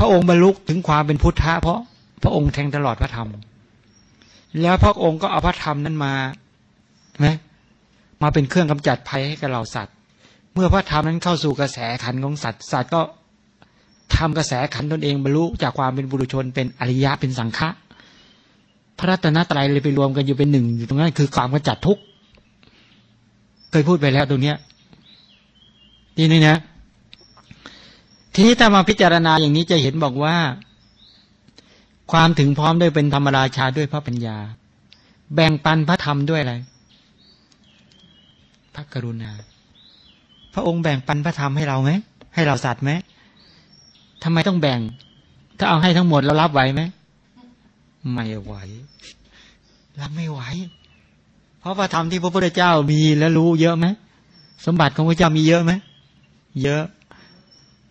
พระองค์บรรลุถึงความเป็นพุทธะเพราะพระองค์แทงตลอดพระธรรม แล้วพระองค์ก็เอาพระธรรมนั้นมาไหมมาเป็นเครื่องกำจัดภัยให้กับเราสัตว์ เมื่อพระธรรมนั้นเข้าสู่กระแสขันของสัตว์สัตว์ก็ทำกระแสขันตนเองบรรลุจากความเป็นบุรุชนเป็นอริยะเป็นสังฆะพระรัตนตรัยเลยไปรวมกันอยู่เป็นหนึ่งอยู่ตรงนั้นคือความกระจัดทุกข์เคยพูดไปแล้วตรงเนี้ยนี่นี่นะ ทีนี้ถ้ามาพิจารณาอย่างนี้จะเห็นบอกว่า ความถึงพร้อมด้วยเป็นธรรมราชาด้วยพระปัญญา แบ่งปันพระธรรมด้วยอะไร พระกรุณา พระองค์แบ่งปันพระธรรมให้เราไหมให้เราสัตว์ไหมทำไมต้องแบ่ง ถ้าเอาให้ทั้งหมดเรารับไหวไหมไม่ไหวรับไม่ไหว เพราะพระธรรมที่พระพุทธเจ้ามีและรู้เยอะไหมสมบัติของพระเจ้ามีเยอะไหมเยอะ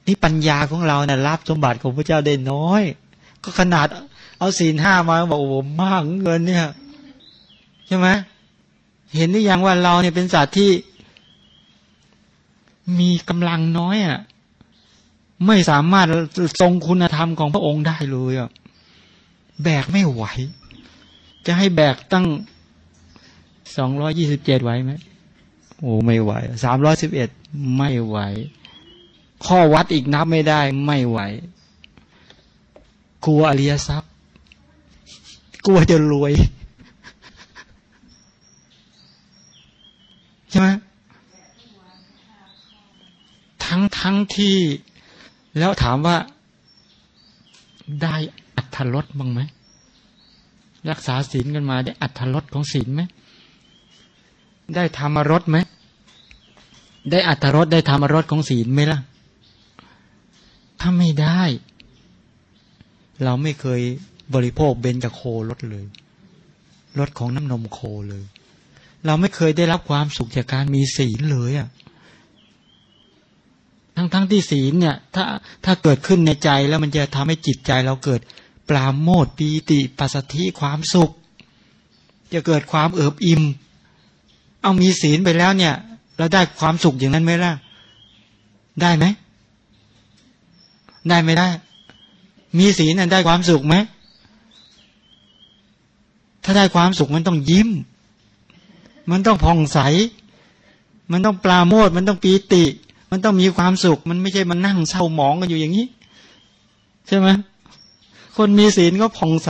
นี่ปัญญาของเราเนะ่ยรับสมบัติของพระเจ้าได้น้อย ก็ขนาดเอาศีลห้ามาบอกโอ้โหมากเงินเนี่ยใช่ไหมเห็นหรือยังว่าเราเนี่ยเป็นสัตว์ที่ มีกำลังน้อยอะ่ะ ไม่สามารถทรงคุณธรรมของพระองค์ได้เลยอะแบกไม่ไหว จะให้แบกตั้งสองร้อยี่สิบเจ็ดไหวไหมโอ้ไม่ไหวสามร้อยสิบเอ็ดไม่ไหว ข้อวัดอีกนับไม่ได้ไม่ไหว กลัวอริยทรัพย์ กลัวจะรวย ใช่ไหมทั้งทั้งที่ แล้วถามว่า ได้อัธรสบ้างไหม รักษาศีลกันมาได้อัธรสของศีลไหม ได้ธรรมรสไหม ได้อัธรสได้ธรรมรสของศีลไหมล่ะ ถ้าไม่ได้ เราไม่เคยบริโภคเบญจโครสเลยรสของน้ำนมโคเลย เราไม่เคยได้รับความสุขจากการมีศีลเลยอะ่ะทั้งทั้งที่ศีลเนี่ย ถ้าถ้าเกิดขึ้นในใจแล้วมันจะทำให้จิตใจเราเกิดปราโมทปีติปัสสธิความสุข จะเกิดความเอิบอิ่มเอามีศีลไปแล้วเนี่ย เราได้ความสุขอย่างนั้นไหมล่ะ ได้ไหม ได้ไม่ได้ มีศีลนั้นได้ความสุขไหม ถ้าได้ความสุขมันต้องยิ้ม มันต้องผ่องใส มันต้องปลาโมดมันต้องปีติ มันต้องมีความสุข มันไม่ใช่มันนั่งเศร้าหมองกันอยู่อย่างนี้ ใช่ไหมคนมีศีลก็ผ่องใส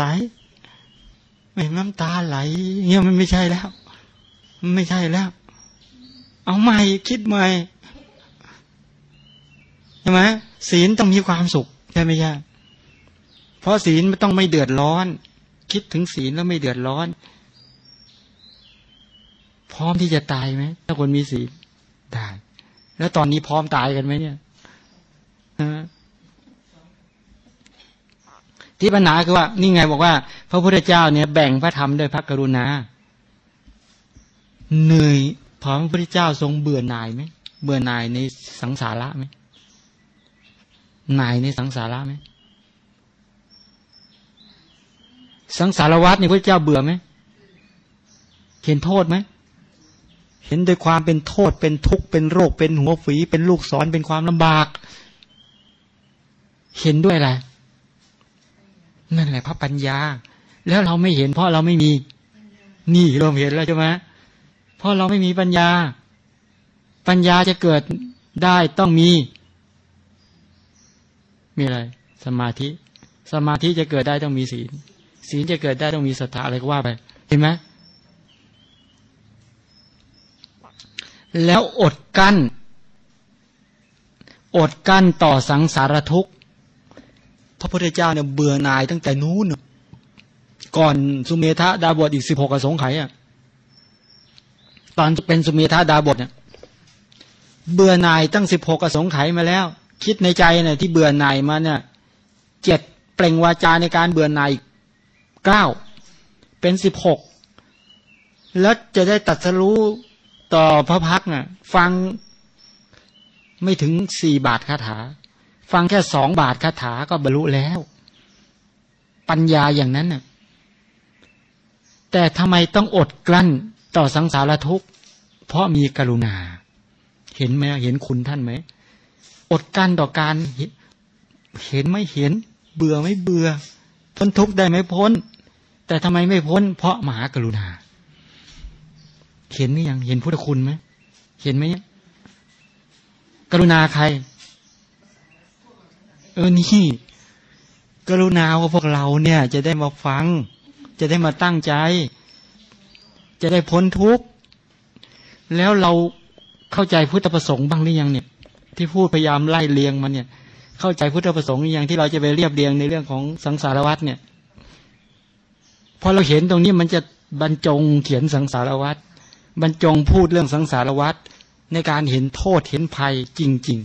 ไม่น้ำตาไหลเงี้ยมันไม่ใช่แล้ว มันไม่ใช่แล้ว เอาใหม่คิดใหม่ ช่ไหมศีลต้องมีความสุขใช่ไหมใช่เพราะศีลมันต้องไม่เดือดร้อน คิดถึงศีลแล้วไม่เดือดร้อน พร้อมที่จะตายไหมถ้าคนมีศีลได้แล้วตอนนี้พร้อมตายกันไหมเนี่ยที่ปัญหาคือว่า นี่ไงบอกว่า พระพุทธเจ้าเนี่ยแบ่งพระธรรมด้วยพระกรุณาเหนื่อยพร้อมพระพุทธเจ้าทรงเบื่อหน่ายไหมเบื่อหน่ายในสังสาระไหม น่ายในสังสาระไหมสังสารวัฏนี่พระเจ้าเบื่อไหมเห็นโทษไหมเห็นโดยความเป็นโทษเป็นทุกข์เป็นโรค เป็นหัวฝีเป็นลูกศรเป็นความลำบาก เห็นด้วยอะไรนั่นแหละพระปัญญา แล้วเราไม่เห็นเพราะเราไม่มี นี่เราเห็นแล้วใช่ไหมเพราะเราไม่มีปัญญา ปัญญาจะเกิดได้ต้องมี มีอะไร สมาธิ สมาธิจะเกิดได้ต้องมีศีล ศีลจะเกิดได้ต้องมีศรัทธาอะไรก็ว่าไปเห็นไหมแล้วอดกั้น อดกั้นต่อสังสารทุกข์พระพุทธเจ้าเนี่ยเบื่อหน่ายตั้งแต่นู้นก่อนสุเมธาดาบทอีกสิบหกสงไขยอะตอนเป็นสุเมธาดาบทเนี่ยเบื่อหน่ายตั้งสิบหกสงไขยมาแล้ว คิดในใจเนี่ยที่เบื่อหน่ายมาเนี่ยเจ็ดเปล่งวาจาในการเบื่อหน่ายเก้าเป็นสิบหกแล้วจะได้ตัดสรู้ต่อพระพักน่ะ ฟังไม่ถึงสี่บาทคาถา ฟังแค่สองบาทคาถาก็บรรลุแล้ว ปัญญาอย่างนั้นน่ะแต่ทำไมต้องอดกลั้นต่อสังสารทุกข์ เพราะมีกรุณา เห็นไหมเห็นคุณท่านไหม อดกั้นต่อการเห็นไม่เห็น เบื่อไม่เบื่อ พ้นทุกข์ได้ไม่พ้น แต่ทำไมไม่พ้น เพราะมหากรุณา เห็นนี่ยังเห็นพุทธคุณไหมเห็นไหมเนี่ยกรุณาใคร เออนี่กรุณาว่าพวกเราเนี่ย จะได้มาฟัง จะได้มาตั้งใจ จะได้พ้นทุกข์แล้วเราเข้าใจพุทธประสงค์บ้างหรือยังเนี่ย ที่พูดพยายามไล่เลียงมันเนี่ย เข้าใจพุทธประสงค์อย่างที่เราจะไปเรียบเรียงในเรื่องของสังสารวัตเนี่ยพอเราเห็นตรงนี้มันจะบรรจงเขียนสังสารวัตบรรจงพูดเรื่องสังสารวัตในการเห็นโทษเห็นภัยจริง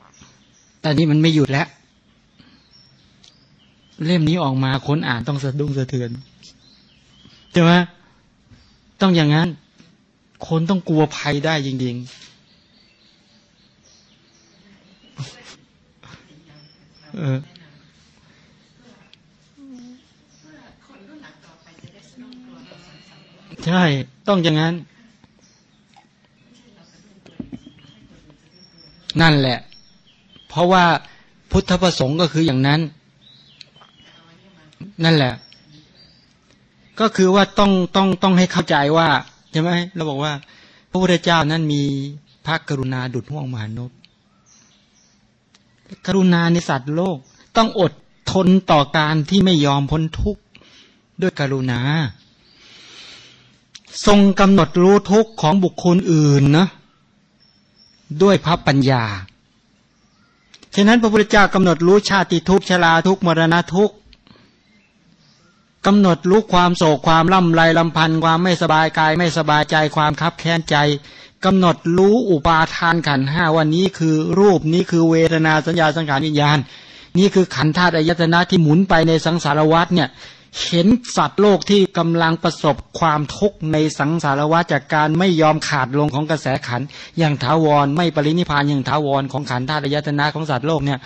ๆ แต่นี้มันไม่หยุดแล้ว เล่มนี้ออกมาคนอ่านต้องสะดุ้งสะเทือนใช่ไหมต้องอย่างนั้น คนต้องกลัวภัยได้จริง เออใช่ ต้องอย่างนั้น นั่นแหละ เพราะว่าพุทธประสงค์ก็คืออย่างนั้น นั่นแหละ ก็คือว่าต้องต้องต้องให้เข้าใจว่าใช่ไหมเราบอกว่า พระพุทธเจ้านั้นมีพระกรุณาดุจห่วงมหานพ กรุณาในสัตว์โลก ต้องอดทนต่อการที่ไม่ยอมพ้นทุกข์ด้วยกรุณา ทรงกำหนดรู้ทุกข์ของบุคคลอื่นนะด้วยพระปัญญา ฉะนั้นพระพุทธเจ้ากำหนดรู้ชาติทุกข์ชราทุกข์มรณะทุกข์กำหนดรู้ความโศกความล่ำไรลำพันธ์ความไม่สบายกายไม่สบายใจความคับแค้นใจ กำหนดรู้อุปาทานขันห้าวันนี้คือรูปนี้คือเวทนาสัญญาสังขารวิญญาณ นี่คือขันธาตุอายตนะที่หมุนไปในสังสารวัฏเนี่ยเห็นสัตว์โลกที่กำลังประสบความทุกข์ในสังสารวัฏจากการไม่ยอมขาดลงของกระแสขันอย่างถาวรไม่ปรินิพานอย่างถาวรของขันธาตุอายตนะของสัตว์โลกเนี่ย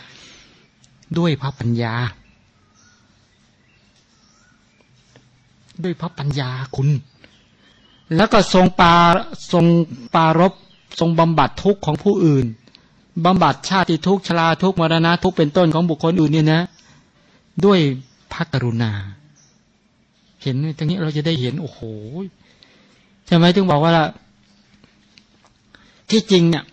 ด้วยพระปัญญา ด้วยพระปัญญาคุณ แล้วก็ทรงปาทรงปารบทรงบำบัดทุกข์ของผู้อื่นบำบัดชาติทุกข์ชราทุกข์มรณะทุกข์เป็นต้นของบุคคลอื่นเนี่ยนะ ด้วยพระกรุณา เห็นตรงนี้เราจะได้เห็นโอ้โหใช่ไหมถึงบอกว่าละที่จริงเนี่ย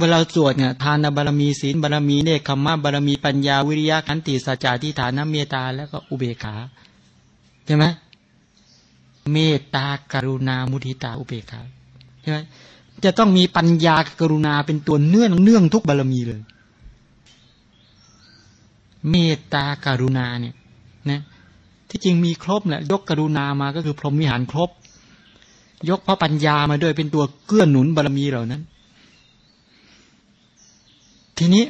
เวลาสวดเนี่ยทานบารมีศีลบารมีเนคขมะบารมีปัญญาวิริยะขันติสัจจะทิฏฐานเมตตาแล้วก็อุเบกขาใช่ไหม เมตตากรุณามุทิตาอุเบกขาใช่ไหมจะต้องมีปัญญากรุณาเป็นตัวเนื่องเนื่องทุกบารมีเลย เมตตากรุณาเนี่ยนะที่จริงมีครบแหละยกกรุณามาก็คือพรหมวิหารครบ ยกพระปัญญามาด้วยเป็นตัวเกื้อหนุนบารมีเหล่านั้น ทีนี้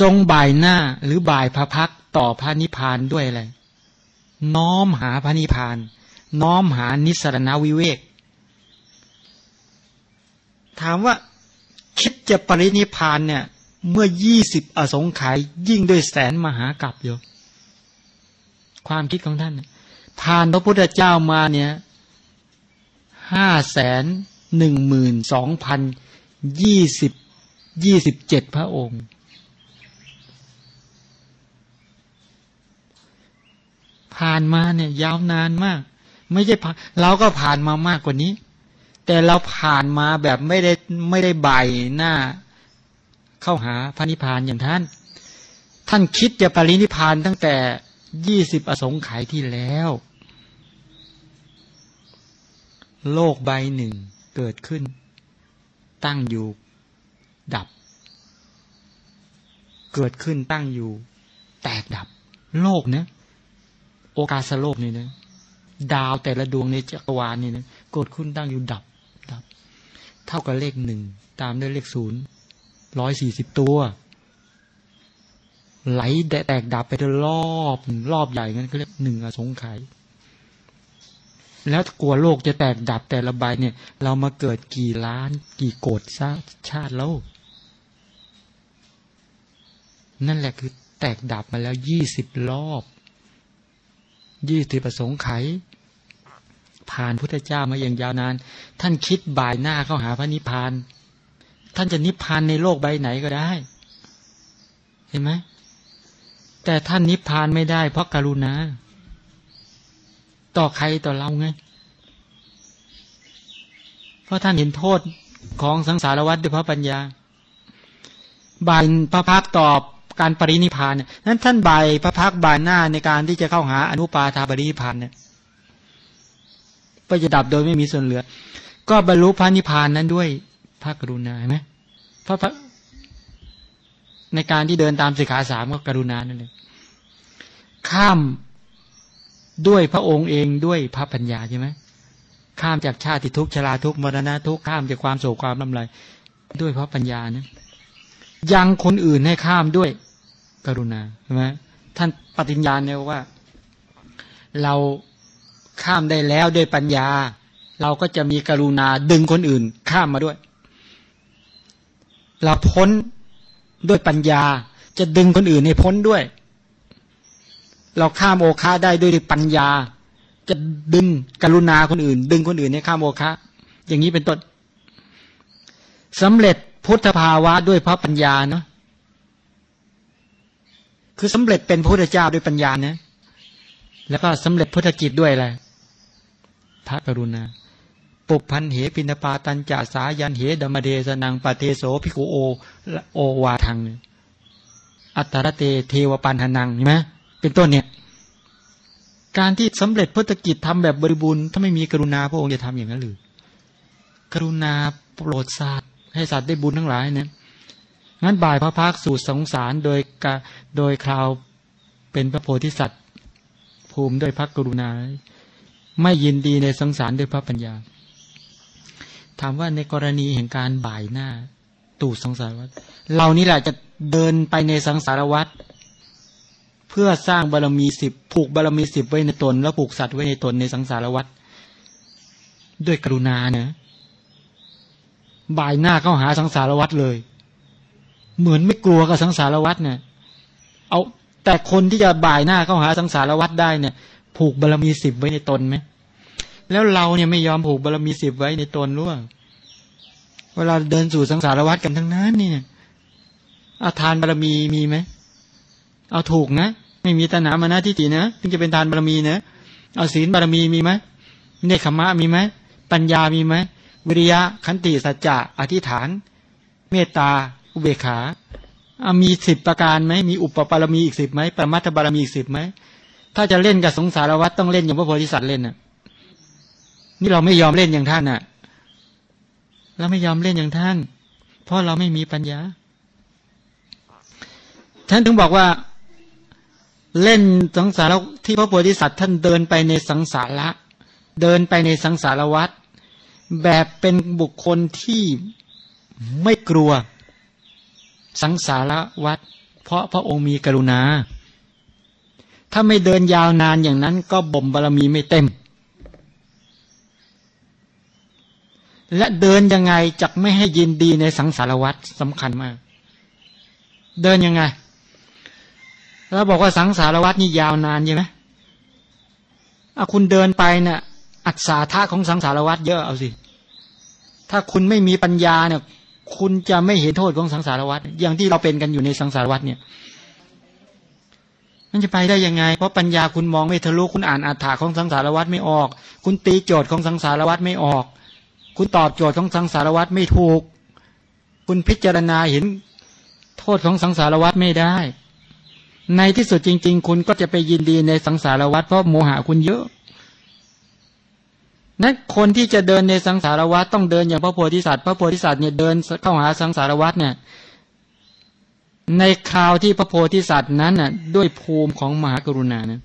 ทรงบ่ายหน้าหรือบ่ายพระพักต่อพระนิพพานด้วยอะไร น้อมหาพระนิพพาน น้อมหานิสรณวิเวก ถามว่าคิดจะปรินิพพานเนี่ย เมื่อยี่สิบอสงไขยยิ่งด้วยแสนมหากับอยู่ความคิดของท่าน ผ่านพระพุทธเจ้ามาเนี่ยห้าแสนหนึ่งหมื่นสองพันยี่สิบยี่สิบเจ็ดพระองค์ ผ่านมาเนี่ย ยาวนานมาก ไม่ใช่ผ่านเราก็ผ่านมามากกว่านี้ แต่เราผ่านมาแบบไม่ได้ไม่ได้ใบหน้า เข้าหาพระนิพพานอย่างท่าน ท่านคิดจะปรินิพพานตั้งแต่ยี่สิบอสงไขยที่แล้ว โลกใบหนึ่งเกิดขึ้น ตั้งอยู่ดับ เกิดขึ้นตั้งอยู่ แตกดับ โลกเนะ โอกาสโลกนี่นะดาวแต่ละดวงในจักรวาลนี่นะกดขึ้นตั้งอยู่ดับดับ เท่ากับเลขหนึ่งตามด้วยเลขศูนย์ร้อยสี่สิบตัว ไหลแตกดับไปรอบรอบใหญ่งั้นก็เรียกหนึ่งอสงไขยแล้วกลัวโลกจะแตกดับแต่ละใบเนี่ย เรามาเกิดกี่ล้าน กี่โกดซาชาติแล้ว นั่นแหละคือแตกดับมาแล้วยี่สิบรอบ ยี่สิบประสงค์ไข ผ่านพุทธเจ้ามาอย่างยาวนาน ท่านคิดบ่ายหน้าเข้าหาพระนิพพาน ท่านจะนิพพานในโลกใบไหนก็ได้ให็นไหมแต่ท่านนิพพานไม่ได้ เพราะการุณาต่อใครต่อเราไง เพราะท่านเห็นโทษของสังสารวัฏด้วยพระปัญญาบายพระพักตอบ การปรินิพานเนี่ยนั้นท่านบพระพักบายหน้าในการที่จะเข้าหาอนุปาทาปรินิพานเนี่ยก็จะดับโดยไม่มีส่วนเหลือ ก็บรรลุพระนิพพานนั้นด้วยพระกรุณาไหมพระในการที่เดินตามสิกขาสามก็กรุณานั่นเองข้ามด้วยพระองค์เองด้วยพระปัญญาใช่ไหมข้ามจากชาติทุกชราทุกมรณะทุกข้ามจากความโศกความลำไรด้วยพระปัญญานะยังคนอื่นให้ข้ามด้วย กรุณาใช่ไหมท่านปฏิญญาเนี่ยว่า เราข้ามได้แล้วด้วยปัญญา เราก็จะมีกรุณาดึงคนอื่น ข้ามมาด้วย เราพ้นด้วยปัญญา จะดึงคนอื่นให้พ้นด้วย เราข้ามโอคาได้ด้วยปัญญา จะดึงกรุณาคนอื่น ดึงคนอื่นให้ข้ามโอคาอย่างนี้เป็นต้นสำเร็จพุทธภาวะด้วยพระปัญญาเนาะ คือสำเร็จเป็นพระพุทธเจ้าด้วยปัญญาเนี่ยแล้วก็สำเร็จพุทธกิจด้วยอะไรพระกรุณา ปุพันเหปินปาตัญจาสายันเหดมเดสนังปเทโสพิกุโอโอวาทัง อัตตรเตเทวปันหนังใช่ไหมเป็นต้นเนี่ย การที่สำเร็จพุทธกิจทำแบบบริบูรณ์ถ้าไม่มีกรุณาพระองค์จะทำอย่างนั้นหรือกรุณาโปรดสัตว์ให้สัตว์ได้บุญทั้งหลายเนี่ย งั้นบ่ายพระพักสู่สงสารโดยกาโดยคราวเป็นพระโพธิสัตว์ ภูมิด้วยพระกรุณา ไม่ยินดีในสงสารด้วยพระปัญญา ถามว่าในกรณีแห่งการบ่ายหน้า ตู่สังสารวัฏเรานี่แหละจะเดินไปในสังสารวัฏเพื่อสร้างบารมีสิบผูกบารมีสิบไว้ในตน แล้วผูกสัตว์ไว้ในตนในสังสารวัฏด้วยกรุณาเนะบ่ายหน้าเข้าหาสังสารวัฏเลย เหมือนไม่กลัวกับสังสารวัฏเนี่ย เอาแต่คนที่จะบ่ายหน้าเข้าหาสังสารวัฏได้เนี่ย ผูกบารมีสิบไว้ในตนไหมแล้วเราเนี่ยไม่ยอมผูกบารมีสิบไว้ในตนรู้ว่าเวลาเดินสู่สังสารวัฏกันทั้งนั้นนี่อาทานบารมีมีไหมเอาถูกนะ ไม่มีตนามานะที่ตีนะถึงจะเป็นทานบารมีนะเอาศีลบารมีมีไหมเนคขมะมีไหมปัญญามีไหมวิริยะขันติสัจจะอธิษฐาน เมตตา อุเบกขาอามีสิบประการไหมมีอุปปารมีอีกสิบไหมปรมัตถบารมีอีกสิบไหมถ้าจะเล่นกับสงสารวัฏต้องเล่นอย่างพระโพธิสัตว์เล่นน่ะ นี่เราไม่ยอมเล่นอย่างท่านน่ะเราไม่ยอมเล่นอย่างท่าน เพราะเราไม่มีปัญญา ท่านถึงบอกว่าเล่นสังสารที่พระโพธิสัตว์ท่านเดินไปในสังสาระเดินไปในสังสารวัฏแบบเป็นบุคคลที่ไม่กลัว สังสารวัฏเพราะพระองค์มีกรุณา ถ้าไม่เดินยาวนานอย่างนั้น ก็บ่มบารมีไม่เต็ม และเดินยังไงจักไม่ให้ยินดีในสังสารวัฏสำคัญมาก เดินยังไงแล้วบอกว่าสังสารวัฏนี่ยาวนานใช่ไหมอาคุณเดินไปเนะ่ยอัศาธาของสังสารวัฏเยอะเอาสิ ถ้าคุณไม่มีปัญญาเนี่ย คุณจะไม่เห็นโทษของสังสารวัฏอย่างที่เราเป็นกันอยู่ในสังสารวัฏเนี่ย มันจะไปได้ยังไง เพราะปัญญาคุณมองไม่ทะลุคุณอ่านอัฏฐาของสังสารวัฏไม่ออก คุณตีโจทย์ของสังสารวัฏไม่ออก คุณตอบโจทย์ของสังสารวัตรไม่ถูก คุณพิจารณาเห็นโทษของสังสารวัตรไม่ได้ ในที่สุดจริง ๆ คุณก็จะไปยินดีในสังสารวัตรเพราะโมหะคุณเยอะ นั้นคนที่จะเดินในสังสารวัตรต้องเดินอย่างพระโพธิสัตว์ พระโพธิสัตว์เนี่ยเดินเข้าหาสังสารวัตรเนี่ยในคราวที่พระโพธิสัตว์นั้นน่ะด้วยภูมิของมหากรุณานะ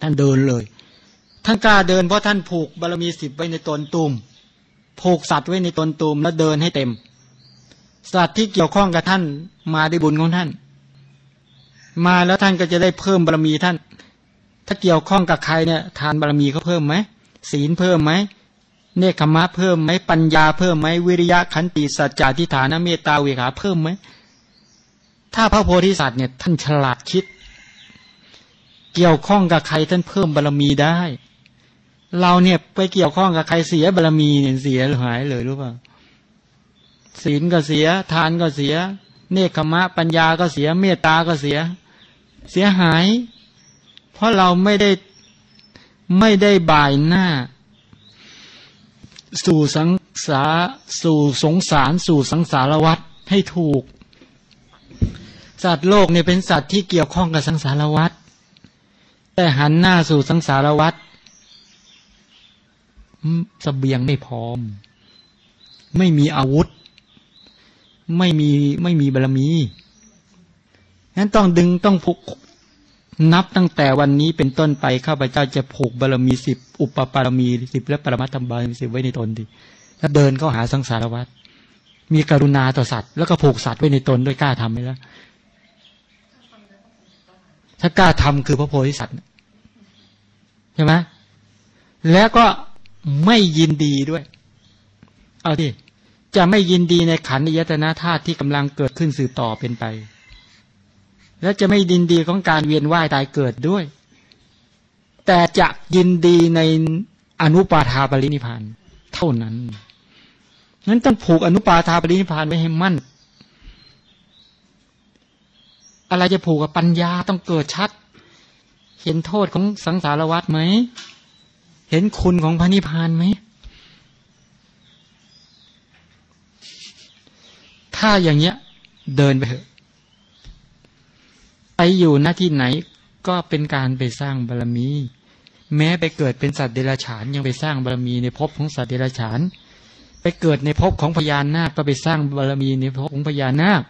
ท่านเดินเลย ท่านกล้าเดินเพราะท่านผูกบารมีสิบไว้ในตนตุ่มผูกสัตว์ไว้ในตนตูมแล้วเดินให้เต็ม สัตว์ที่เกี่ยวข้องกับท่านมาได้บุญของท่าน มาแล้วท่านก็จะได้เพิ่มบารมีท่าน ถ้าเกี่ยวข้องกับใครเนี่ย ทานบารมีเขาเพิ่มไหม ศีลเพิ่มไหมเนคขมะเพิ่มไหมปัญญาเพิ่มไหมวิริยะขันติสัจจะทิฏฐานเมตตาเวขาเพิ่มไหมถ้าพระโพธิสัตว์เนี่ยท่านฉลาดคิด เกี่ยวข้องกับใครท่านเพิ่มบารมีได้ เราเนี่ยไปเกี่ยวข้องกับใครเสียบารมีเนี่ยเสียหายเลยรู้ป่ะศีลก็เสียทานก็เสีย เนคขมะ ปัญญาก็เสียเมตตาก็เสีย เสียหาย เพราะเราไม่ได้ ไม่ได้บ่ายหน้า สู่สังสาสู่สงสารสู่สังสารวัฏให้ถูก สัตว์โลกเนี่ยเป็นสัตว์ที่เกี่ยวข้องกับสังสารวัฏแต่หันหน้าสู่สังสารวัฏสเสบียงไม่พร้อม ไม่มีอาวุธ ไม่มีไม่มีบารมีนั้นต้องดึงต้องผูก นับตั้งแต่วันนี้เป็นต้นไปข้าพเจ้าจะผูกบารมีสิบอุปปารมีสิบและปรมัตถบารมีสิบไว้ในตนดีแล้วเดินเข้าหาสังสารวัฏมีกรุณาต่อสัตว์แล้วก็ผูกสัตว์ไว้ในตนด้วยกล้าทำไหมล่ะถ้ากล้าทำคือพระโพธิสัตว์ใช่ไหมแล้วก็ไม่ยินดีด้วย เอาดิจะไม่ยินดีในขันธยตนาธาตุที่กำลังเกิดขึ้นสืบต่อเป็นไป และจะไม่ยินดีของการเวียนว่ายตายเกิดด้วย แต่จะยินดีในอนุปาทาปรินิพานเท่านั้นนั้นต้องผูกอนุปาทาปรินิพานไว้ให้มั่น อะไรจะผูกกับปัญญาต้องเกิดชัด เห็นโทษของสังสารวัฏไหม เห็นคุณของพระนิพพานไหม ถ้าอย่างเงี้ย เดินไปเถอะ ไปอยู่หน้าที่ไหนก็เป็นการไปสร้างบารรมี แม้ไปเกิดเป็นสัตว์เดรัจฉานยังไปสร้างบารรมีในภพของสัตว์เดรัจฉาน ไปเกิดในภพของพญานาคก็ไปสร้างบารรมีในภพของพญานาค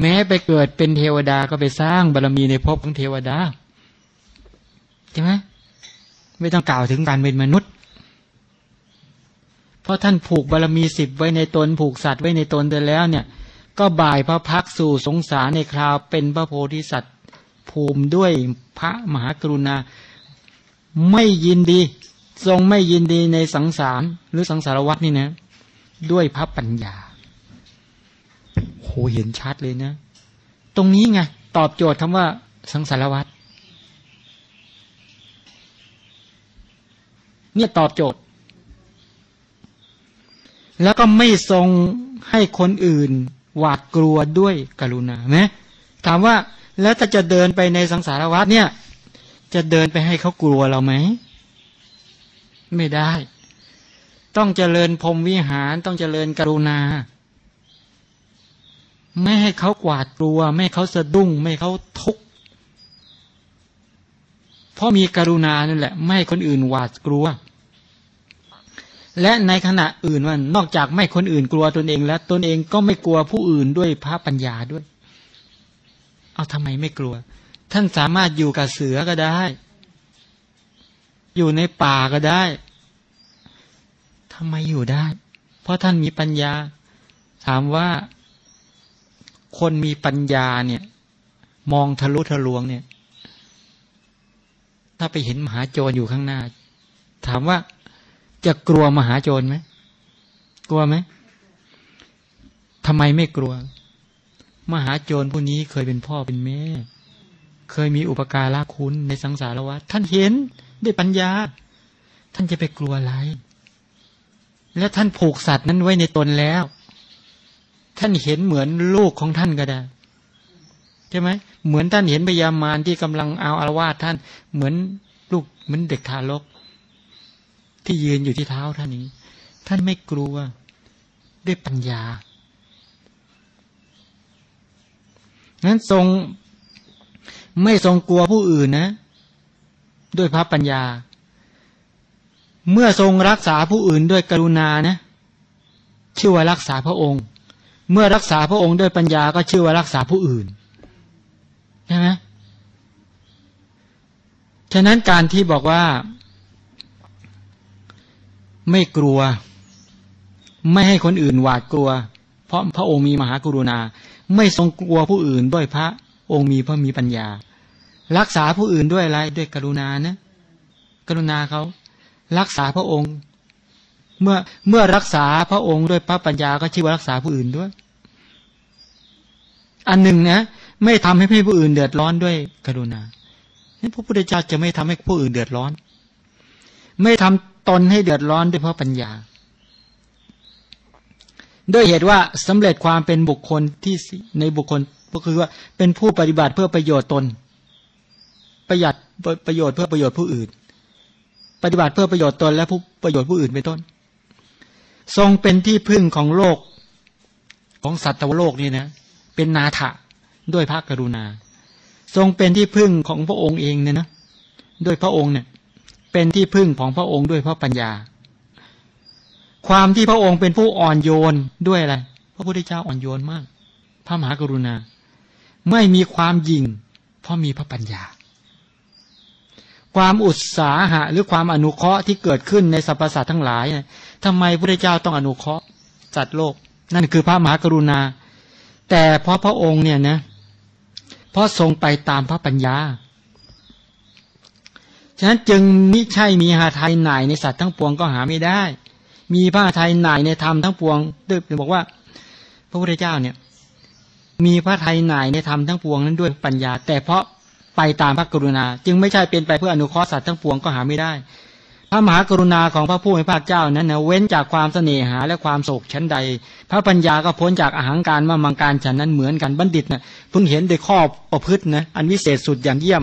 แม้ไปเกิดเป็นเทวดาก็ไปสร้างบารรมีในภพของเทวดาใช่ไหมไม่ต้องกล่าวถึงการเป็นมนุษย์ เพราะท่านผูกบารรมีสิบไว้ในตนผูกสัตว์ไว้ในตนเดินแล้วเนี่ย ก็บ่ายพระพักสู่สงสารในคราวเป็นพระโพธิสัตว์ ภูมิด้วยพระมหากรุณา ไม่ยินดี ทรงไม่ยินดีในสังสารหรือสังสารวัตนี่นะ ด้วยพระปัญญาโหเห็นชัดเลยนะ ตรงนี้ไงตอบโจทย์คำว่าสังสารวัตรเนี่ยตอบโจทย์ แล้วก็ไม่ทรงให้คนอื่น หวาดกลัวด้วยกรุณาไหมถามว่าแล้วถ้าจะเดินไปในสังสารวัฏเนี่ย จะเดินไปให้เขากลัวเราไหม ไม่ได้ ต้องเจริญพรมวิหารต้องเจริญกรุณา ไม่ให้เขากวาดกลัว ไม่ให้เขาสะดุ้ง ไม่ให้เขาทุกข์เพราะมีกรุณานั่นแหละ ไม่ให้คนอื่นหวาดกลัว และในขณะอื่นว่านอกจากไม่คนอื่นกลัวตนเอง แล้วตนเองก็ไม่กลัวผู้อื่นด้วยพระปัญญาด้วย เอาทำไมไม่กลัว ท่านสามารถอยู่กับเสือก็ได้ อยู่ในป่าก็ได้ทำไมอยู่ได้ เพราะท่านมีปัญญา ถามว่าคนมีปัญญาเนี่ย มองทะลุทะลวงเนี่ย ถ้าไปเห็นมหาโจรอยู่ข้างหน้า ถามว่า จะกลัวมหาโจรไหมกลัวไหมทำไมไม่กลัว มหาโจรผู้นี้เคยเป็นพ่อเป็นแม่ เคยมีอุปการะคุณในสังสารวัฏท่านเห็นด้วยปัญญา ท่านจะไปกลัวอะไร แล้วท่านผูกสัตว์นั้นไว้ในตนแล้ว ท่านเห็นเหมือนลูกของท่านก็ได้ใช่ไหมเหมือนท่านเห็นพยามารที่กำลังเอาอารวาสท่านเหมือนลูกเหมือนเด็กทารก ที่ยืนอยู่ที่เท้าท่านนี้ ท่านไม่กลัวด้วยปัญญานั้นทรงไม่ทรงกลัวผู้อื่นนะ ด้วยพระปัญญา เมื่อทรงรักษาผู้อื่นด้วยกรุณานะ ชื่อว่ารักษาพระองค์ เมื่อรักษาพระองค์ด้วยปัญญาก็ชื่อว่ารักษาผู้อื่นใช่ไหมฉะนั้นการที่บอกว่า ไม่กลัว ไม่ให้คนอื่นหวาดกลัว เพราะพระองค์มีมหากรุณา ไม่ทรงกลัวผู้อื่นด้วยพระองค์มีพระมีปัญญา รักษาผู้อื่นด้วยอะไรด้วยกรุณานะ กรุณาเขารักษาพระองค์ เมื่อเมื่อรักษาพระองค์ด้วยพระปัญญาก็ชื่อว่ารักษาผู้อื่นด้วย อันหนึ่งนะไม่ทำให้ผู้อื่นเดือดร้อนด้วยกรุณาพระพุทธเจ้าจะไม่ทำให้ผู้อื่นเดือดร้อน ไม่ทำ ตนให้เดือดร้อนด้วยเพราะปัญญา ด้วยเหตุว่าสำเร็จความเป็นบุคคลที่ในบุคคลก็คือว่าเป็นผู้ปฏิบัติเพื่อประโยชน์ตน ประหยัดประโยชน์เพื่อประโยชน์ผู้อื่น ปฏิบัติเพื่อประโยชน์ตนและผู้ประโยชน์ผู้อื่นเป็นต้น ทรงเป็นที่พึ่งของโลกของสัตว์โลกนี่นะ เป็นนาถะด้วยพระกรุณา ทรงเป็นที่พึ่งของพระองค์เองเนี่ยนะ ด้วยพระองค์เนี่ย เป็นที่พึ่งของพระองค์ด้วยพระปัญญา ความที่พระองค์เป็นผู้อ่อนโยนด้วยอะไร พระพุทธเจ้าอ่อนโยนมาก พระมหากรุณา ไม่มีความยิงเพราะมีพระปัญญา ความอุตสาหะหรือความอนุเคราะห์ที่เกิดขึ้นในสรรพสัตว์ทั้งหลายเนี่ยทำไมพระพุทธเจ้าต้องอนุเคราะห์สัตว์โลก นั่นคือพระมหากรุณา แต่เพราะพระองค์เนี่ยนะเพราะทรงไปตามพระปัญญา ฉะนั้นจึงมิใช่มีหาไทยหน่ายในสัตว์ทั้งปวงก็หาไม่ได้ มีพระไทยหน่ายในธรรมทั้งปวงด้วยบอกว่า พระพุทธเจ้าเนี่ย มีพระไทยหน่ายในธรรมทั้งปวงนั้นด้วยปัญญา แต่เพราะไปตามพระกรุณา จึงไม่ใช่เป็นไปเพื่ออนุเคราะห์สัตว์ทั้งปวงก็หาไม่ได้ พระมหากรุณาของพระผู้เป็นพระเจ้านั้นนะเว้นจากความเสน่หาและความโศกชั้นใด พระปัญญาก็พ้นจากอาหารการมามังการฉันนั้นเหมือนกันบัณฑิตนะ่ะเพิ่งเห็นโดยข้อประพฤตินะอันวิเศษสุดอย่างเยี่ยม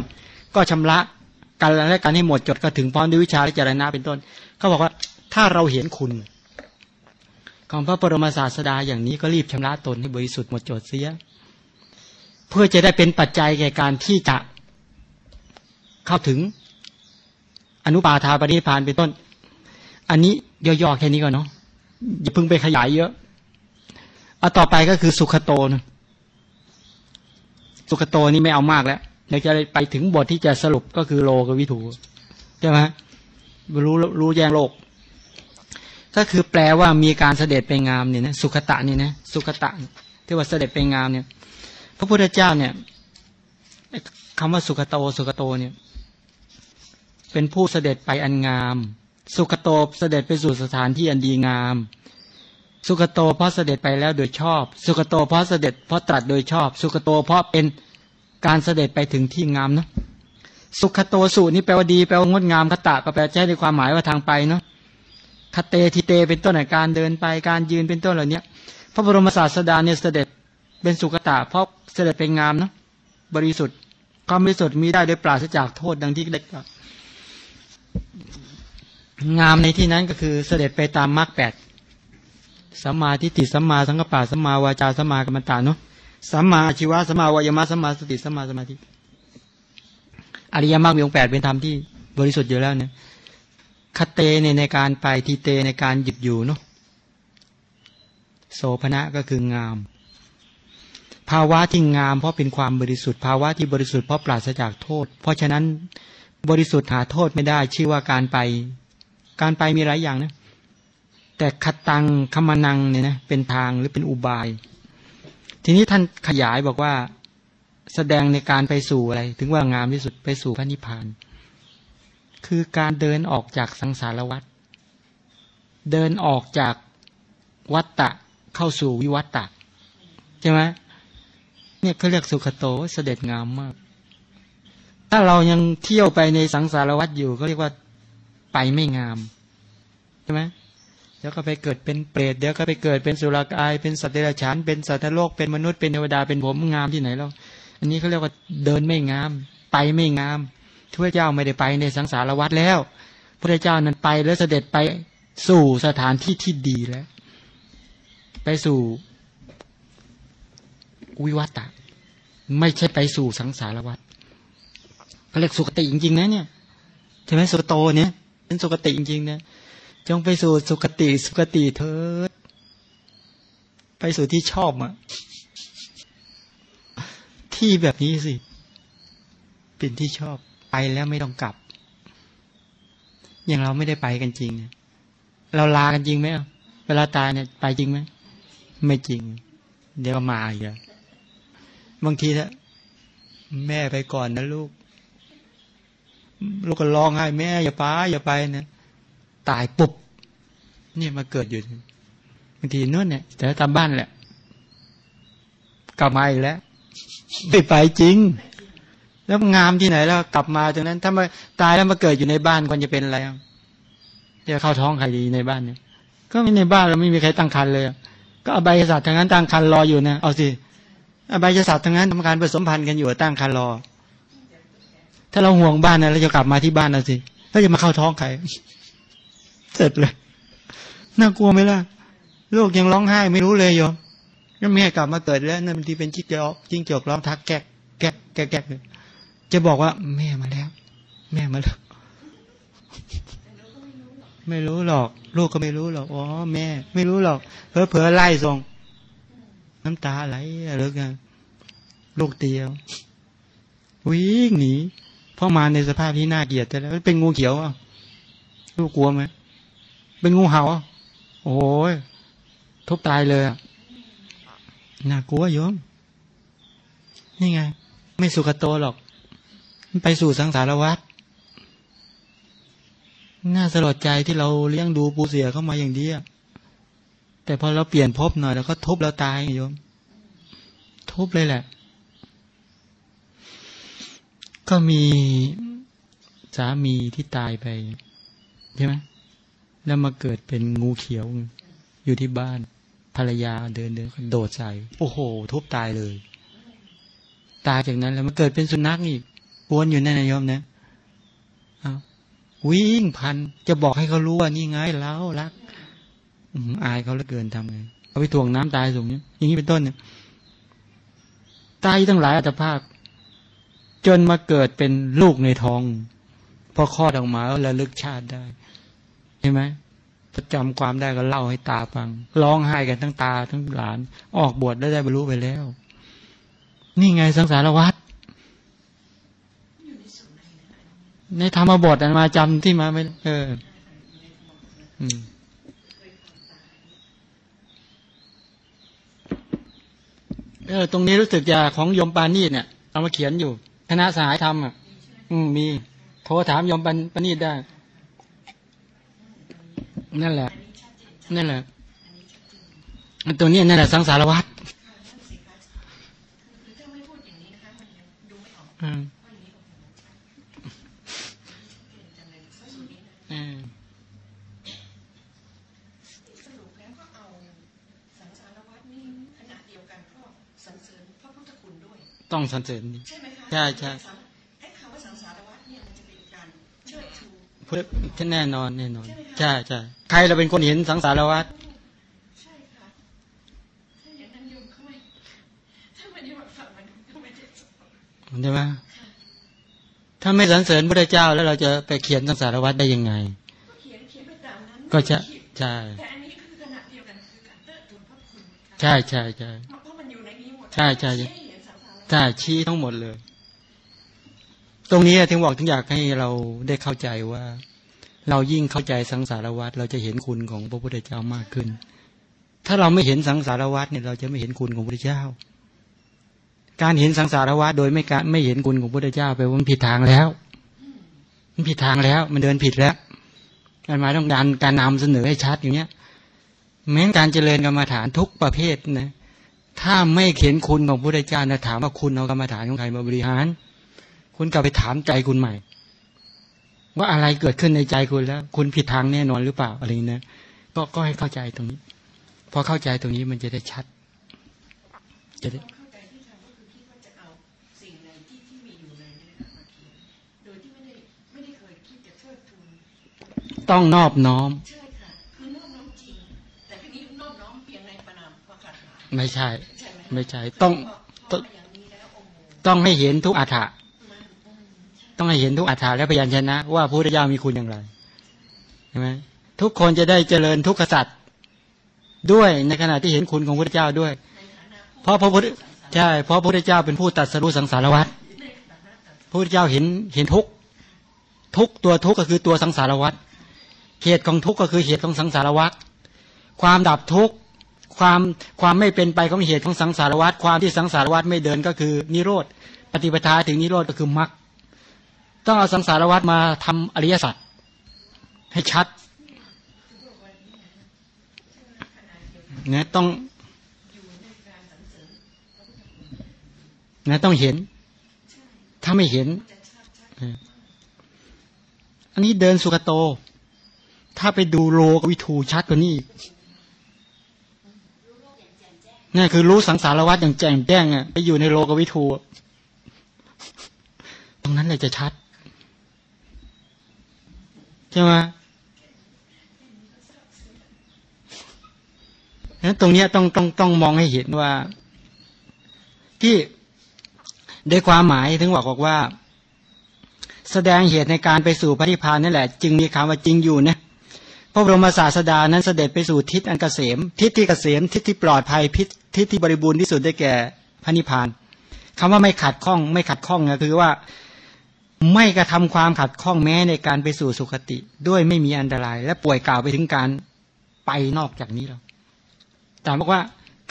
ก็ชำระ การและการให้หมดจดก็ถึงพร้อมด้วยวิชาและจารณะเป็นต้นเขาบอกว่าถ้าเราเห็นคุณ ของพระปรมศาสดาอย่างนี้ก็รีบชำระตนให้บริสุทธิ์หมดจดเสีย เพื่อจะได้เป็นปัจจัยแก่การที่จะเข้าถึงอนุปาทาปริพานเป็นต้น อันนี้ย่อๆแค่นี้ก่อนเนาะอย่าเพิ่งไปขยายเยอะเอาต่อไปก็คือสุขโตนะสุขโตนี่ไม่เอามากแล้ว เดี๋ยวจะไปถึงบทที่จะสรุปก็คือโลกวิถูใช่ไหมรู้รู้แยงโลก ก็คือแปลว่ามีการเสด็จไปงามเนี่ยนะสุขตะนี่นะสุขตะที่ว่าเสด็จไปงามเนี่ย พระพุทธเจ้าเนี่ยคำว่าสุขโตสุขโตเนี่ย เป็นผู้เสด็จไปอันงาม สุขโตเสด็จไปสู่สถานที่อันดีงาม สุขโตเพราะเสด็จไปแล้วโดยชอบ สุขโตเพราะเสด็จเพราะตรัสโดยชอบ สุขโตเพราะเป็น การเสด็จไปถึงที่งามเนาะสุขโตสุนี่แปลว่าดีแปลว่างดงามคตะก็แปลใช้ในความหมายว่าทางไปเนาะคเตทิเตเป็นต้นในการเดินไปการยืนเป็นต้นเหล่านี้พระบรมศาสดาเนี่ยเสด็จเป็นสุขตะเพราะเสด็จเป็นงามเนาะบริสุทธิ์ความบริสุทธิ์มีได้โดยปราศจากโทษดังที่เด็กงามในที่นั้นก็คือเสด็จไปตามมรรคแปดสัมมาทิฏฐิสัมมาสังกปะสัมมาวาจาสัมมากรรมตาเนาะ สัมมาชีวะสัมมาวายมะสัมมาสติสัมมาสมาธิอริยมรรคมีองค์แปดเป็นธรรมที่บริสุทธิ์อยู่แล้วเนี่ยคเตเนี่ยในการไปทีเตในการหยุดอยู่เนาะโสภณะก็คืองาม ภาวะที่งามเพราะเป็นความบริสุทธิ์ ภาวะที่บริสุทธิ์เพราะปราศจากโทษ เพราะฉะนั้นบริสุทธิ์หาโทษไม่ได้ชื่อว่าการไป การไปมีหลายอย่างนะแต่คตังคมนังเนี่ยนะเป็นทางหรือเป็นอุบาย ทีนี้ท่านขยายบอกว่าแสดงในการไปสู่อะไร ถึงว่างามที่สุดไปสู่พระนิพพาน คือการเดินออกจากสังสารวัฏเดินออกจากวัตตะเข้าสู่วิวัตตะใช่ไหมเนี่ยเขาเรียกสุขโตเสด็จงามมาก ถ้าเรายังเที่ยวไปในสังสารวัฏอยู่ก็เรียกว่าไปไม่งามใช่ไหม ดี๋ยวก็ไปเกิดเป็นเปรตเดี๋ยวก็ไปเกิดเป็นสุรกาย เป็นสัตว์เดรัจฉานเป็นสัตว์โลกเป็นมนุษย์เป็นเทวดาเป็นผมงามที่ไหนแล้วอันนี้เขาเรียกว่าเดินไม่งาม ไปไม่งามพระเจ้าไม่ได้ไปในสังสารวัฏแล้วพระเจ้านั้นไปแล้วเสด็จไปสู่สถานที่ที่ดีแล้ว ไปสู่วิวัตะไม่ใช่ไปสู่สังสารวัฏเขาเรียกสุคติจริงๆนะเนี่ยใช่ไหมสุโตเนี่ยเป็นสุคติจริงๆนี่ย จงไปสู่สุคติสุคติเถิดไปสู่ที่ชอบอะที่แบบนี้สิ เป็นที่ชอบไปแล้วไม่ต้องกลับ อย่างเราไม่ได้ไปกันจริง เราลากันจริงไหมเวลาตายเนี่ยไปจริงไหมไม่จริง เดี๋ยวมาอีกบางทีนะแม่ไปก่อนนะลูก ลูกก็ร้องไห้แม่อย่าไปอย่าไปนะ ตายปุบเนี่ยมาเกิดอยู่บางทีนู่นเนี่ยแต่ทำบ้านแหละ กลับมาอีกแล้วไม่ไปจริง แล้วงามที่ไหนแล้ว กลับมาตรงนั้น ถ้ามาตายแล้วมาเกิดอยู่ในบ้านคนจะเป็นอะไรจะเข้าท้องใครดีในบ้านเนี่ย ก็ไม่ในบ้านเราไม่มีใครตั้งคันเลยก็อบายสัตว์ทั้งนั้นตั้งคันรออยู่นะเอาสิอบายสัตว์ทั้งนั้นทำการผสมพันธุ์กันอยู่ตั้งคันรอ ถ้าเราห่วงบ้านนะเราจะกลับมาที่บ้านนะสิแล้วจะมาเข้าท้องใคร เสร็จเลย น่ากลัวไหมล่ะ ลูกยังร้องไห้ไม่รู้เลยโยมก็แม่กลับมาเกิดแล้วนั่นบางทีเป็นจิ้งจอกจิ้งจอกร้องทักแก๊กแก๊กแก๊กแก๊กจะบอกว่า แม่มาแล้ว แม่มาแล้ว ไม่รู้หรอก ลูกก็ไม่รู้หรอกอ๋อแม่ ไม่รู้หรอกเพอเพอไล่ส่งน้ำตาไหลอะไรกันลูกเตียว วิ่งหนีพราะมาในสภาพที่น่าเกลียดแต่แล้วเป็นงูเขียวอะลูกกลัวไหม เป็นงูเห่าอะโอ้ยทุบตายเลยอะน่ากลัวโยม นี่ไง ไม่สุขโตหรอก ไปสู่สังสารวัฏน่าสลดใจที่เราเลี้ยงดูปูเสียเข้ามาอย่างดีอะแต่พอเราเปลี่ยนภพหน่อยแล้วก็ทุบเราตายโยม ทุบเลยแหละ ก็มีสามีที่ตายไป ใช่ไหม แล้วมาเกิดเป็นงูเขียว อยู่ที่บ้าน ภรรยาเดินเดินโดดใส่โอ้โห ทุบตายเลย ตายจากนั้นแล้วมาเกิดเป็นสุนัขอีกวนอยู่ในนายอมนะวิ่งพันจะบอกให้เขารู้ว่านี่ไงแล้วรักอายเขาเหลือเกินทำไงเอาไปถ่วงน้ำตายสูงเนี้อย่างนี้เป็นต้นเนี่ยตายตั้งหลายอัตภาพ จนมาเกิดเป็นลูกในท้อง พอคลอดออกมาแล้วระลึกชาติได้ เห็นไหมจำความได้ก็เล่าให้ตาฟังร้องไห้กันทั้งตาทั้งหลาน ออกบวชแล้วได้บรรลุไปแล้ว นี่ไงสังสารวัฏในธรรมบทอันมาจำที่มาไม่เออเออ ตรงนี้รู้สึกจะของยมปานีเนี่ยเอามาเขียนอยู่ คณะสหายธรรมอะ อืมมี โทรถามยมปานปานีได้ นั่นแหละ นั่นแหละตัวนี้นั่นแหละสังสารวัฏอืมอืมสรุปแล้วก็เอาสังสารวัฏนี่ขณะเดียวกันก็สรรเสริญพระพุทธคุณด้วยต้องสรรเสริญใช่ไหมคะใช่ใช่ไอ้คำว่าสังสารวัฏเนี่ยมันจะเป็นการเชิดชูเพื่อแน่นอนแน่นอน ใช่ใช่ใครเราเป็นคนเห็นสังสารวัฏใช่ไม่ถ้ามันโยมฟังมันก็ไม่ได้สอนใช่ไหมถ้าไม่สรรเสริญพระเจ้าแล้วเราจะไปเขียนสังสารวัฏได้ยังไง ก็เขียนเขียนไปตามนั้นก็จะใช่แต่อันนี้คือขณะเดียวกันคือการเติร์ทูลพระคุณค่ใช่ใช่ใช่ใช่ใช่ใช่ชี้ทั้งหมดเลย ตรงนี้ถึงบอกถึงอยากให้เราได้เข้าใจว่า เรายิ่งเข้าใจสังสารวัฏเราจะเห็นคุณของพระพุทธเจ้ามากขึ้น ถ้าเราไม่เห็นสังสารวัฏเนี่ยเราจะไม่เห็นคุณของพระพุทธเจ้า การเห็นสังสารวัฏโดยไม่การไม่เห็นคุณของพระพุทธเจ้าแปลว่ามันผิดทางแล้ว มันผิดทางแล้ว มันเดินผิดแล้วการหมายต้องการการนำเสนอให้ชัดอย่างเนี้ย แม้การเจริญกรรมฐานทุกประเภทนะ ถ้าไม่เห็นคุณของพระพุทธเจ้านะถามว่าคุณเอากรรมฐานของใครมาบริหาร คุณกลับไปถามใจคุณใหม่ ว่าอะไรเกิดขึ้นในใจคุณแล้ว คุณผิดทางแน่นอนหรือเปล่าอะไรนะก็ก็ให้เข้าใจตรงนี้ พอเข้าใจตรงนี้มันจะได้ชัด จะได้ต้องนอบน้อมไม่ใช่ ไม่ใช่ ต้อง ต้องให้เห็นทุกอัฏฐะ ต้องให้เห็นทุกอัฏฐะและพยัญชนะ ว่าพระพุทธเจ้ามีคุณอย่างไรใช่ไหมทุกคนจะได้เจริญทุกขสัตว์ด้วยในขณะที่เห็นคุณของพระพุทธเจ้าด้วย เพราะพระพุทธใช่เพราะพระพุทธเจ้าเป็นผู้ตัดสรู้สังสารวัฏในฐานะตัดพระพุทธเจ้าเห็นเห็นทุกทุกตัวทุกก็คือตัวสังสารวัฏเหตุของทุกก็คือเหตุของสังสารวัฏความดับทุกความความไม่เป็นไปของเหตุของสังสารวัฏความที่สังสารวัฏไม่เดินก็คือนิโรธปฏิปทาถึงนิโรธก็คือมรรค ต้องเอาสังสารวัฏมาทำอริยสัจให้ชัดนะต้องนะต้องเห็น ถ้าไม่เห็น อันนี้เดินสุขโต ถ้าไปดูโลกวิถูชัดกว่านี้อีกนี่คือรู้สังสารวัฏอย่างแจ่มแจ้งอะไปอยู่ในโลกวิทูตรงนั้นเลยจะชัด ใช่ไหมนั้นตรงนี้ต้องต้องต้องมองให้เห็นว่า ที่ได้ความหมายถึงบอกบอกว่า แสดงเหตุในการไปสู่พระนิพพานนั่นแหละ จึงมีคำว่าจริงอยู่นะพระบรมศาสดานั้นเสด็จไปสู่ทิศอันกเกษม ทิศที่เกษม ทิศที่ปลอดภัยพิทิศที่บริบูรณ์ที่สุดได้แก่พระนิพพานคำว่าไม่ขัดข้อง ไม่ขัดข้องก็คือว่า ไม่กระทำความขัดข้องแม้ในการไปสู่สุคติ ด้วยไม่มีอันตราย และป่วยกล่าวไปถึงการไปนอกจากนี้แล้วแต่บอกว่า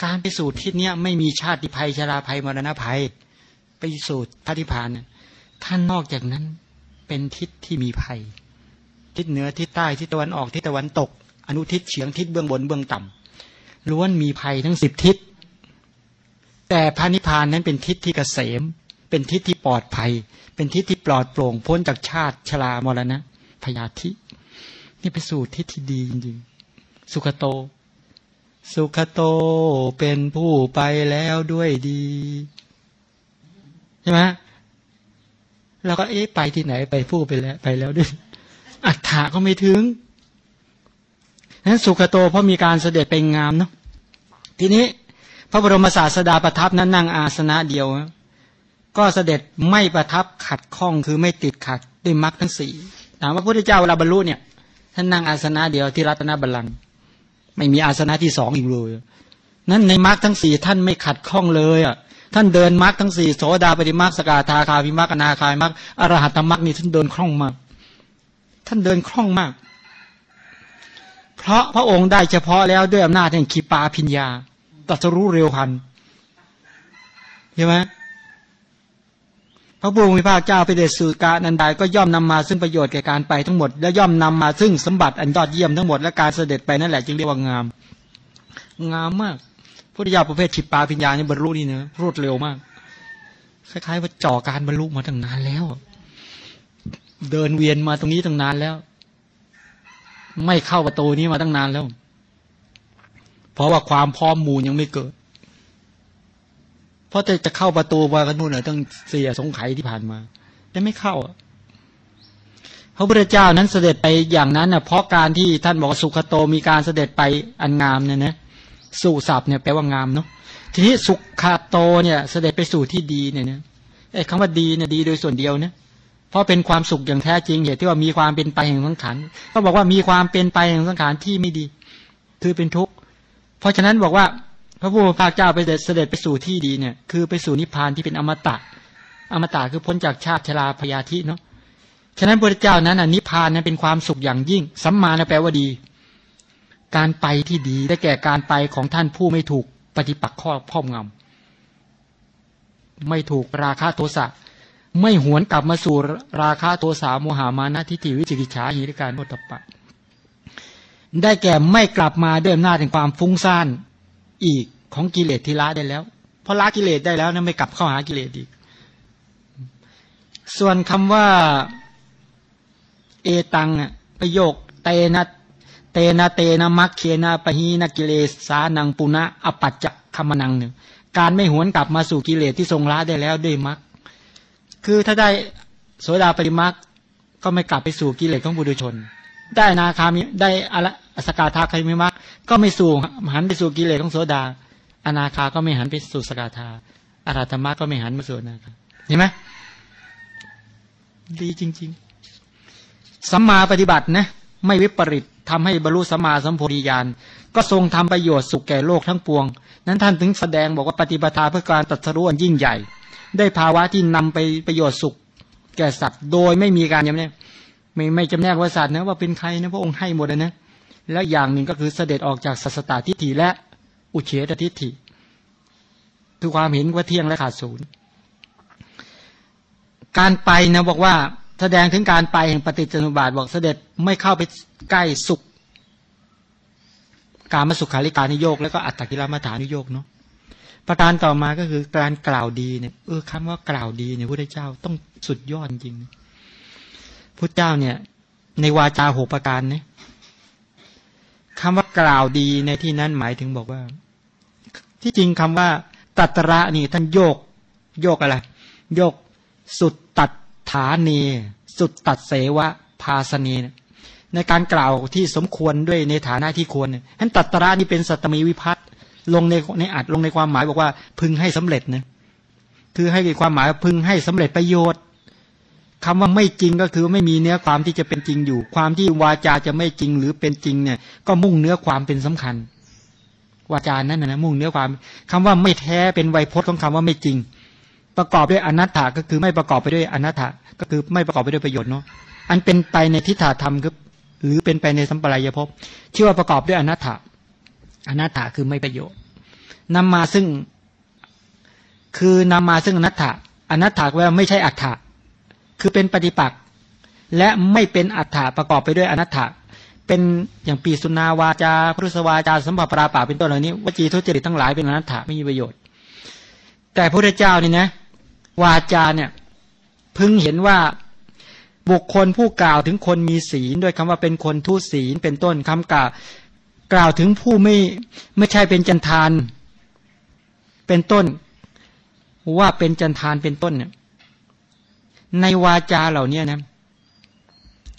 การไปสู่ทิศเนี้ยไม่มีชาติภัยชราภัยมรณะภัย ไปสู่พระนิพพานท่านนอกจากนั้นเป็นทิศที่มีภัย ทิศเหนือทิศใต้ทิศตะวันออกทิศตะวันตก อนุทิศเฉียงทิศเบื้องบนเบื้องต่ำล้วนมีภัยทั้งสิบทิศแต่พระนิพพานนั้นเป็นทิศที่เกษม เป็นทิศที่ปลอดภัย เป็นทิศที่ปลอดโปร่ง พ้นจากชาติชรามรณะพยาธิ นี่ไปสู่ทิศที่ดีจริงๆสุขโต สุขโตเป็นผู้ไปแล้วด้วยดีใช่ไหมแล้วก็เอ๊ะไปที่ไหนไปผู้ไปแล้วไปแล้วด้วยอัฏฐาก็ไม่ถึงนั้นสุขโตเพราะมีการเสด็จไปงามเนาะทีนี้ พระบรมศาสดาประทับนั้นนั่งอาสนะเดียว ก็เสด็จไม่ประทับขัดข้องคือไม่ติดขัดด้วยมรรคทั้งสี่ถามว่าพระพุทธเจ้าเวลาบรรลุเนี่ยท่านนั่งอาสนะเดียวที่รัตนบัลลังก์ไม่มีอาสนะที่สองอีกเลยนั้นในมรรคทั้งสี่ท่านไม่ขัดข้องเลยอะท่านเดินมรรคทั้งสี่โสดาปฏิมรรคสกาธาคาวิมรรคอนาคายมรรคอรหัตมรรคนี่ท่านเดินคล่องมาก ท่านเดินคล่องมาก เพราะพระองค์ได้เฉพาะแล้วด้วยอำนาจแห่งขีปาพิญญาตัสรู้เร็วพันใช่ไหม ระบุญมิภาคเจ้าไปเดชสุกานันดาก็ย่อมนำมาซึ่งประโยชน์แก่การไปทั้งหมด และย่อมนำมาซึ่งสมบัติอันยอดเยี่ยมทั้งหมดและการเสด็จไปนั่นแหละจึงเรียกว่างาม งามมากพุทธิยาประเภทฉิปปาปิญญาเนี่ยบรรลุนี่เนะรวดเร็วมาก คล้ายๆว่าจ่อการบรรลุมาตั้งนานแล้ว เดินเวียนมาตรงนี้ตั้งนานแล้ว ไม่เข้าประตูนี้มาตั้งนานแล้ว เพราะว่าความพร้อมมูลยังไม่เกิด ราะจะจะเข้าประตูมากันนู่นน่ะตั้งเสียสงไขที่ผ่านมาแต่ไม่เข้าพระพุทธเจ้านั้นเสด็จไปอย่างนั้นน่ะเพราะการที่ท่านบอกสุขโตมีการเสด็จไปอันงามเนี่ยนะสุสับเนี่ยแปลว่างามเนาะทีนี้สุขโตเนี่ยเสด็จไปสู่ที่ดีเนี่ยนะไอ้คำว่าดีเนี่ยดีโดยส่วนเดียวเนี่ยเพราะเป็นความสุขอย่างแท้จริงเหตุที่ว่ามีความเป็นไปแห่งสังขารก็บอกว่ามีความเป็นไปแห่งสังขารที่ไม่ดี คือเป็นทุกข์เพราะฉะนั้นบอกว่า ระผู้เป็นพระเจ้าไปเสด็จไปสู่ที่ดีเนี่ย คือไปสู่นิพพานที่เป็นอมตะ อมตะคือพ้นจากชาติชราพยาธิเนาะฉะนั้นพระเจ้านั้นนิพพานนั้นเป็นความสุขอย่างยิ่งสัมมาแปลว่าดี การไปที่ดีได้แก่การไปของท่านผู้ไม่ถูกปฏิปักษ์ข้อพ้อมงำไม่ถูกราคาโทสะไม่หวนกลับมาสู่ราคาโทสะโมหามานะทิฏฐิวิจิกิจฉาหิริการโมตปะ ได้แก่ไม่กลับมาด้วยอำนาจแห่งความฟุ้งซ่านอีก ของกิเลสที่ละได้แล้วเพราะละกิเลสได้แล้วนะไม่กลับเข้าหากิเลสอีก ส่วนคำว่า เอตังประโยคเตนะเตนะเตนะมักเคนะปะหีนะกิเลสสานังปุณะอปัจจคมนังหนึ่งการไม่หวนกลับมาสู่กิเลสที่ทรงละได้แล้วด้วยมักคือถ้าได้โสดาปริมักก็ไม่กลับไปสู่กิเลสของบุรุชน ได้นาคามิได้อะสกาธาคามิมักก็ไม่สู่หันไปสู่กิเลสของโสดา อนาคาก็ไม่หันไปสู่สกาธาอาราธรรมะก็ไม่หันมาสู่นาคาเห็นไหมดีจริง ๆสัมมาปฏิบัตินะไม่วิปริตทำให้บรรลุสมาสัมโพธิญาณก็ทรงทำประโยชน์สุขแก่โลกทั้งปวง นั้นท่านถึงแสดงบอกว่าปฏิปทาเพื่อการตัดสรุอันยิ่งใหญ่ ได้ภาวะที่นำไปประโยชน์สุขแก่สัตว์โดยไม่มีการจำแนกไม่ไม่จำแนกว่าสัตว์นะว่าเป็นใครนะพระองค์ให้หมดนะ แล้วอย่างหนึ่งก็คือเสด็จออกจากสัสตตทิฏฐิและ อุเฉตทิฏฐิคือความเห็นว่าเที่ยงและขาดศูนย์การไปนะบอกว่าแสดงถึงการไปแห่งปฏิจจสมุบาทบอกเสด็จไม่เข้าไปใกล้สุข การมาสุขาริการนิโยกแล้วก็อัตตกิลมัฐานิโยกเนาะประการต่อมาก็คือการกล่าวดีเนี่ยเออคำว่ากล่าวดีเนี่ยพระเจ้าต้องสุดยอดจริงพระเจ้าเนี่ย ในวาจาหกประการเนี่ยคำว่ากล่าวดีในที่นั้นหมายถึงบอกว่า ที่จริงคำว่าตัตระนี่ท่านโยกโยกอะไร โยกสุดตัดฐานี สุดตัดเสวะภาสนี ในการกล่าวที่สมควรด้วยในฐานะที่ควรท่านตัตระนี่เป็นสัตมีวิพัตน์ลงในในอัดลงในความหมายบอกว่าพึงให้สำเร็จนะคือให้ความหมายพึงให้สำเร็จประโยชน์คำว่าไม่จริงก็คือไม่มีเนื้อความที่จะเป็นจริงอยู่ ความที่วาจาจะไม่จริงหรือเป็นจริงเนี่ยก็มุ่งเนื้อความเป็นสำคัญ วาจานั้นนะมุ่งเนื้อความคำว่าไม่แท้เป็นไวยพจน์ของคำว่าไม่จริง ประกอบด้วยอนัตถาก็คือไม่ประกอบไปด้วยอนัตถาก็คือไม่ประกอบไปด้วยประโยชน์เนาะอันเป็นไปในทิฏฐธรรมคือหรือเป็นไปในสัมปรายภพชื่อว่าประกอบด้วยอนัตถาอนัตถาคือไม่ประโยชน์นำมาซึ่ง คือนำมาซึ่งอนัตถาอนัตถาแปลว่าไม่ใช่อัตถะคือเป็นปฏิปักษ์และไม่เป็นอัตถะประกอบไปด้วยอนัตถะ เป็นอย่างปีสุนาวาจาพุทธวาจาสัมผัสปราป่าเป็นต้นเหล่านี้วจีทุจริตทั้งหลายเป็นอนัตถะไม่มีประโยชน์ แต่พระเจ้านี่นะ วาจาเนี่ยพึงเห็นว่าบุคคลผู้กล่าวถึงคนมีศีลด้วยคำว่าเป็นคนทุศีลเป็นต้นคำกล่าวกล่าวถึงผู้ไม่ไม่ใช่เป็นจันทาน เป็นต้น ว่าเป็นจันทานเป็นต้นเนี่ยในวาจาเหล่านี้นะ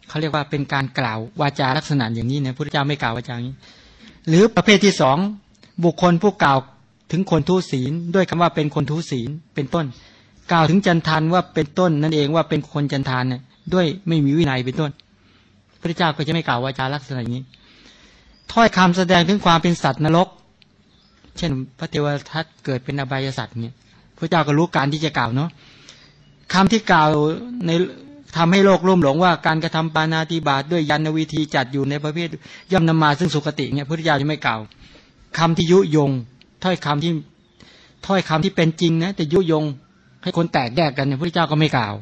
เขาเรียกว่าเป็นการกล่าววาจาลักษณะอย่างนี้นะพระเจ้าไม่กล่าววาจาอย่างนี้ หรือประเภทที่สองบุคคลผู้กล่าวถึงคนทุศีล ด้วยคำว่าเป็นคนทุศีลเป็นต้น กล่าวถึงจันทานว่าเป็นต้นนั่นเองว่าเป็นคนจันทานเนี่ยด้วยไม่มีวินัยเป็นต้น พระเจ้าก็จะไม่กล่าววาจาลักษณะอย่างนี้ ถ้อยคำแสดงถึงความเป็นสัตว์นรก เช่น พระเทวทัตเกิดเป็นอบายสัตว์เนี่ย พระเจ้าก็รู้การที่จะกล่าวเนาะคำที่กล่าวใน ทำให้โลกร่มหลงว่าการกระทำปานาติบาตด้วยยันวิธีจัดอยู่ในประเภทย่อมนำมาซึ่งสุคติเนี่ยพระเจ้าจะไม่กล่าวคำที่ยุยงถ้อยคำที่ถ้อยคำที่เป็นจริงนะแต่ยุยง ให้คนแตกแยกกันเนี่ยพระเจ้าก็ไม่กล่าว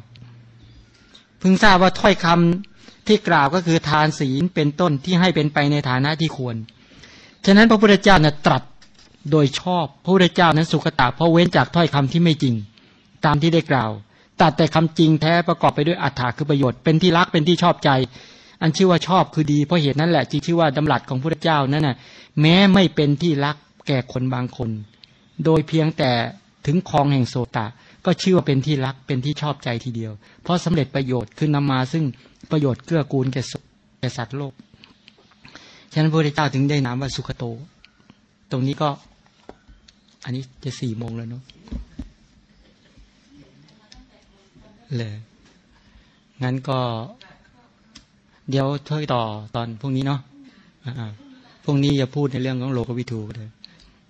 เพึงทราบว่าถ้อยคำที่กล่าวก็คือทานศีลเป็นต้นที่ให้เป็นไปในฐานะที่ควร ฉะนั้นพระพุทธเจ้านะตรัสโดยชอบ พระพุทธเจ้านั้นสุขตาเพราะเว้นจากถ้อยคำที่ไม่จริง ตามที่ได้กล่าว ตัดแต่คำจริงแท้ประกอบไปด้วยอัฏฐาคือประโยชน์เป็นที่รักเป็นที่ชอบใจ อันชื่อว่าชอบคือดีเพราะเหตุนั้นแหละจึงชื่อว่าดำรัสของพระเจ้านั้นน่ะแม้ไม่เป็นที่รักแก่คนบางคน โดยเพียงแต่ถึงคลองแห่งโสตก็ชื่อว่าเป็นที่รักเป็นที่ชอบใจทีเดียว เพราะสำเร็จประโยชน์คือนำมาซึ่งประโยชน์เกื้อกูลแก่แก่สัตว์โลกฉะนั้นพระพุทธเจ้าถึงได้นามว่าสุขโต ตรงนี้ก็ อันนี้จะสี่โมงแล้วเนาะ เลยงั้นก็ เดี๋ยวช่วยต่อตอนพรุ่งนี้เนาะพรุ่งนี้อย่าพูดในเรื่องของโลกวิถูเลย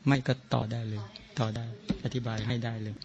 ไม่ก็ต่อได้เลย ต่อได้ อธิบายให้ได้เลย